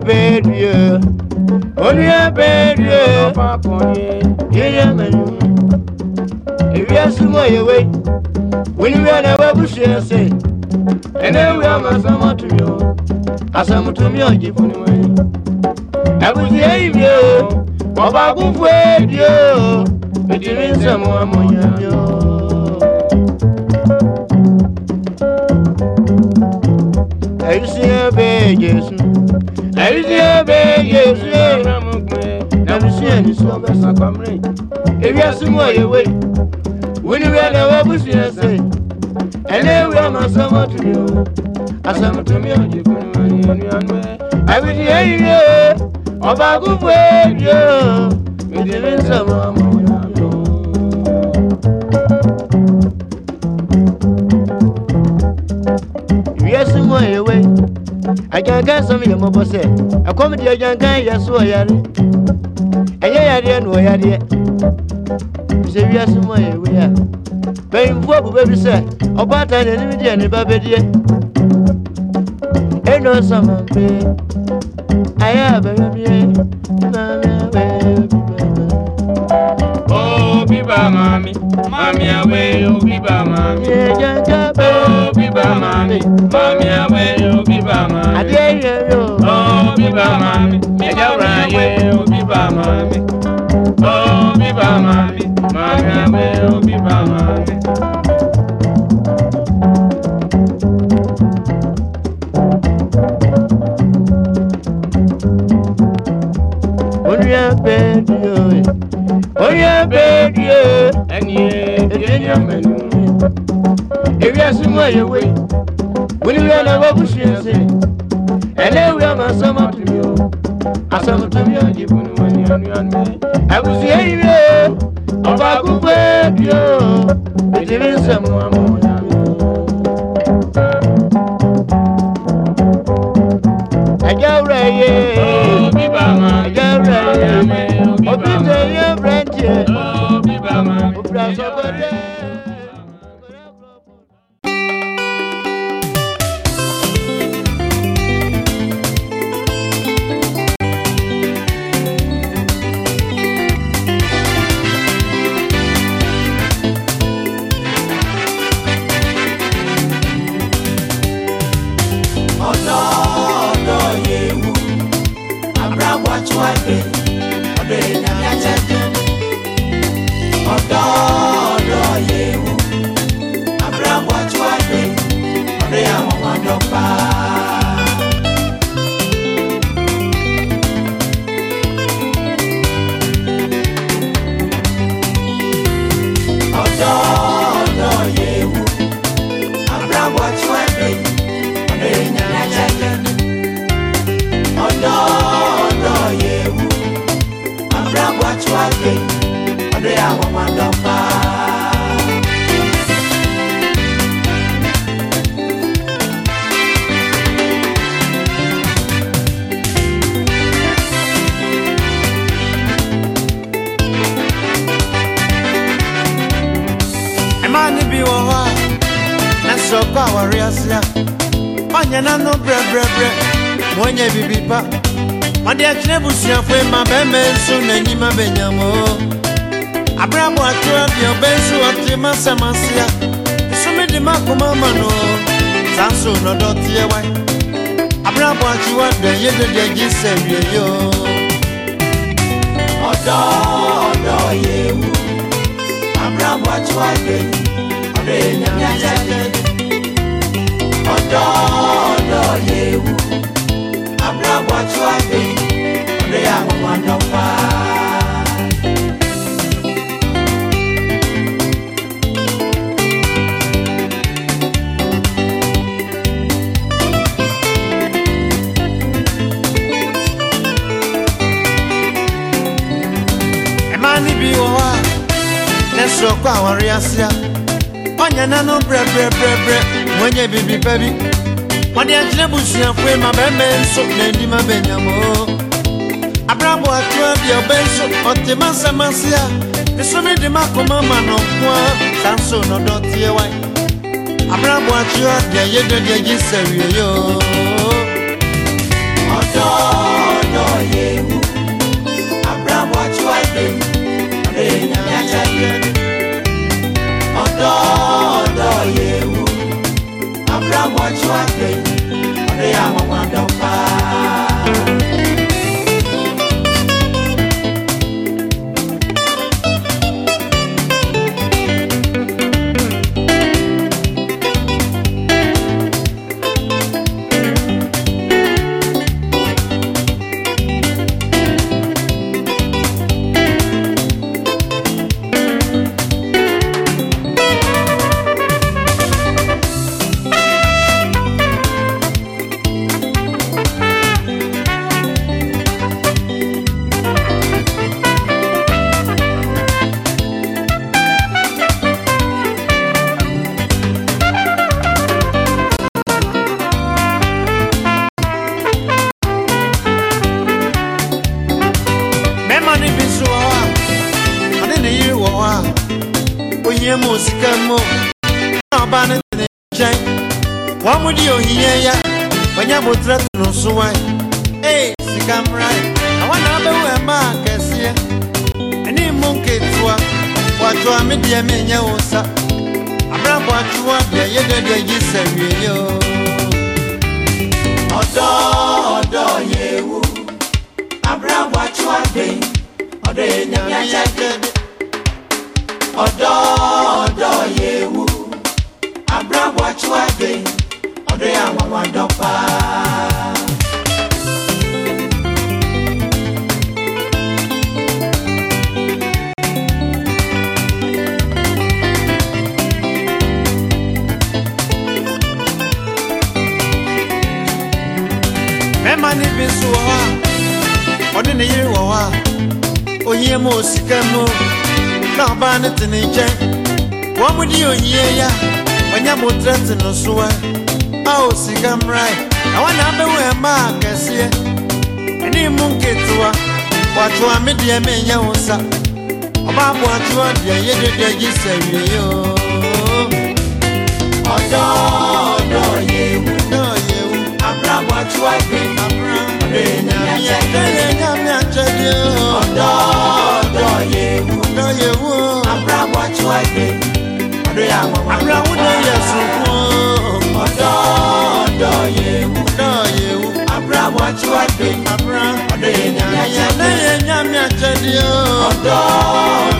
berie onie berie yeye menyu ewia sumo yewe. We never say, and then have winiwie na wabusua se ɛnɛ wia ma sɛm atumi o asɛmtumi ɔgyefo ne mu yi abusua yi bie o ɔbaakofo edie o mede me nsɛm amɔnya bio ayusua bɛɛ yesu ayusua bɛɛ yesu na busua ni so ɔbɛsa kwamere ewiase mu ɔyɛ wei wini wia na wa busu ya se ene wia ma sama tumi o asama tumi o je kunu mani anu anu e abidi e I will ọba kufu e di o midi mi nsama ama wani anu. wia si mo ewe ajankan sam yɛ mɔbɔ sɛ ɛkɔm deɛ ajankan yɛ so ɔyare ɛnyɛ yareɛ na ɔyareɛ sɛ wiase mu ayɛ wei a mpanyimfo abobɛ bi sɛ ɔbaatan n'anim deɛ ne ba bɛdeɛ ɛna ɔsama ayɛ abɛyɛ mie maame abɛyɛ bi mama. Oh, biba mami, mami awe yo biba mami. Ye jaja be. Oh, biba mami, mami awe yo biba mami. Adie ye yo. Oh, biba mami. bedio onye bedio ẹni ẹni ọmọnù ewì ẹsùnmọ ẹyẹwé oníwèé ọlọwọ bùsù ẹsẹ ẹlẹwì ọmọ asọmọtòmí o asọmọtòmí ọdìbò ni wọn ní ọnu ọnu ẹwùsù ẹyìn rẹ ọba akúkọ ẹbíọ ìdílé nsẹmú àmọ. ẹjẹ wúrẹ yé. like it agbachuake ọdọ ya nwanwadọfa mmaa no bi wɔ hɔ a na sɛ ɔpɛ no brɛbrɛbrɛ ma ɔnyɛ biribi pa ɔde akyerɛ busuafo fwe bɛmɛ nso n'anyima bɛnyamo abrabɔ atoa deɛ ɔbɛnso ɔte ma sɛm asea ɛsome de ma koma ma no saa nso nɔdɔ teɛ wae abrabɔ akyewa dɛ yɛdede agye sɛ wieyɛ o ɔdɔ ɔdɔ yɛ wu abrabɔ akyewa dɛ yi sọkọ àwọn rí asíá ọnyẹ nánú brẹbrẹbrẹbrẹ wọn nyẹ bíbí pẹ bi wọn di ẹnkyẹn busuafo ẹ ma bẹẹ mẹ nso na ẹni ma bẹ nyàmó abrabọ atua bi ọbẹ nso ọtí masamasi a esomi di ma kọma ma nọ nkoa saa nso n'ọdọ tie wa abrabọ atua di ẹyẹ dọ di ẹyẹ sẹwie yoo. ọdọ ọdọ yewu abrabọ atua de ọdẹ yẹn nyanja de. ne musika mu ọba ne tene nkyɛn wɔn mu ya wɔnya botire to no ee sika mmra na abɛwo mmaa kɛseɛ ɛne mu nketewa wato a me deɛ me nyɛ wo nsa abrabɔ atoa deɛ yɛ dɛdɛ yi sɛ wie ọdọ ọdọ yẹ wo abrabɔ atoa de ọdọ yẹ nyamia ọdọ achụade ọdụ ya nwanwa dọpa mmarima ne bi ne yere wɔ hɔ a ohia mu osika mu ya wanya mo trɛte no so a a o sika mmrae na wana abɛwo ɛma a kɛseɛ ɛne mu nketewa wɔatoa me deɛ menyɛ wo sa ɔbaaboatoa deɛ yɛdedeɛ gye sɛ wieyɛ o ọdọ ọdọ yewu yewu abrawa tuwagbe ọdọ enyami ajẹbi ọdọ ọdọ yewu yewu abrawa tuwagbe. ọtú adé. Abúlé ọ̀dẹ̀ yẹn nyàmí àjẹdí. Ọ̀dọ́.